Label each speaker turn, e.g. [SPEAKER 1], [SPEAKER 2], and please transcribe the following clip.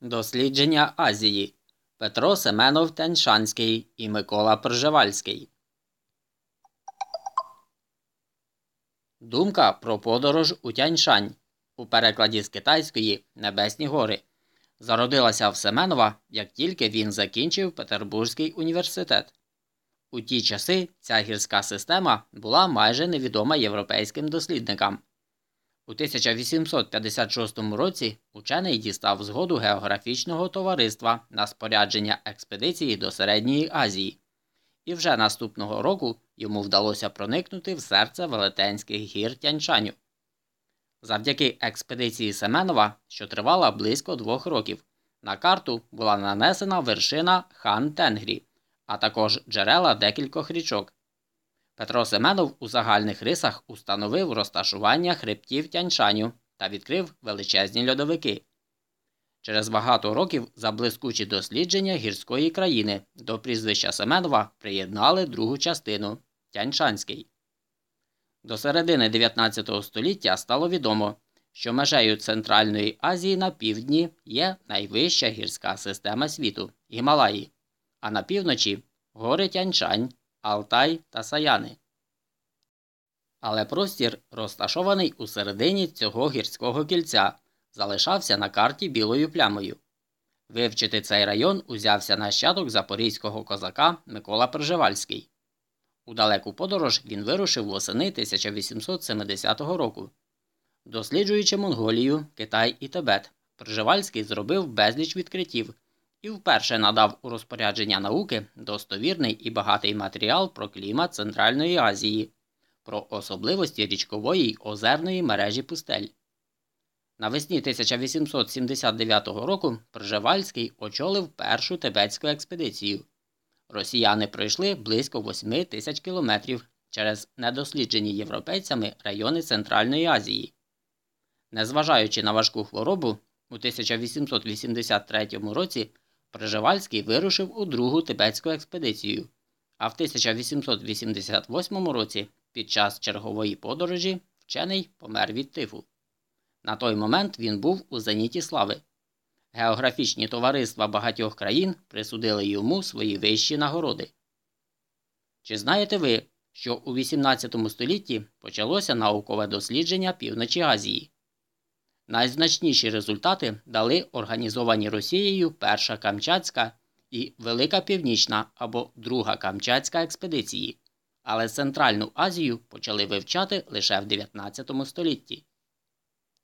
[SPEAKER 1] Дослідження Азії Петро Семенов Тяньшанський і Микола Пржевальський. Думка про подорож у Тяньшань у перекладі з китайської Небесні гори зародилася в Семенова, як тільки він закінчив Петербурзький університет. У ті часи ця гірська система була майже невідома європейським дослідникам. У 1856 році учений дістав згоду географічного товариства на спорядження експедиції до Середньої Азії, і вже наступного року йому вдалося проникнути в серце Велетенських гір Тяньшаню. Завдяки експедиції Семенова, що тривала близько двох років, на карту була нанесена вершина хан Тенгрі, а також джерела декількох річок. Петро Семенов у загальних рисах установив розташування хребтів Тяньшаню та відкрив величезні льодовики. Через багато років за блискучі дослідження гірської країни до прізвища Семенова приєднали другу частину Тяньшанський. До середини 19 століття стало відомо, що межею Центральної Азії на півдні є найвища гірська система світу Гімалаї, а на півночі гори Тяньшань. Алтай та Саяни. Але простір, розташований у середині цього гірського кільця, залишався на карті білою плямою. Вивчити цей район узявся нащадок запорізького козака Микола Пржевальський. У далеку подорож він вирушив восени 1870 року. Досліджуючи Монголію, Китай і Тибет, Пржевальський зробив безліч відкриттів і вперше надав у розпорядження науки достовірний і багатий матеріал про клімат Центральної Азії, про особливості річкової й озерної мережі пустель. Навесні 1879 року Пржевальський очолив першу тибетську експедицію. Росіяни пройшли близько 8 тисяч кілометрів через недосліджені європейцями райони Центральної Азії. Незважаючи на важку хворобу, у 1883 році Пржевальський вирушив у другу тибетську експедицію, а в 1888 році під час чергової подорожі вчений помер від тифу. На той момент він був у зеніті слави. Географічні товариства багатьох країн присудили йому свої вищі нагороди. Чи знаєте ви, що у XVIII столітті почалося наукове дослідження півночі Азії? Найзначніші результати дали організовані Росією Перша Камчатська і Велика Північна або Друга Камчатська експедиції, але Центральну Азію почали вивчати лише в 19 столітті.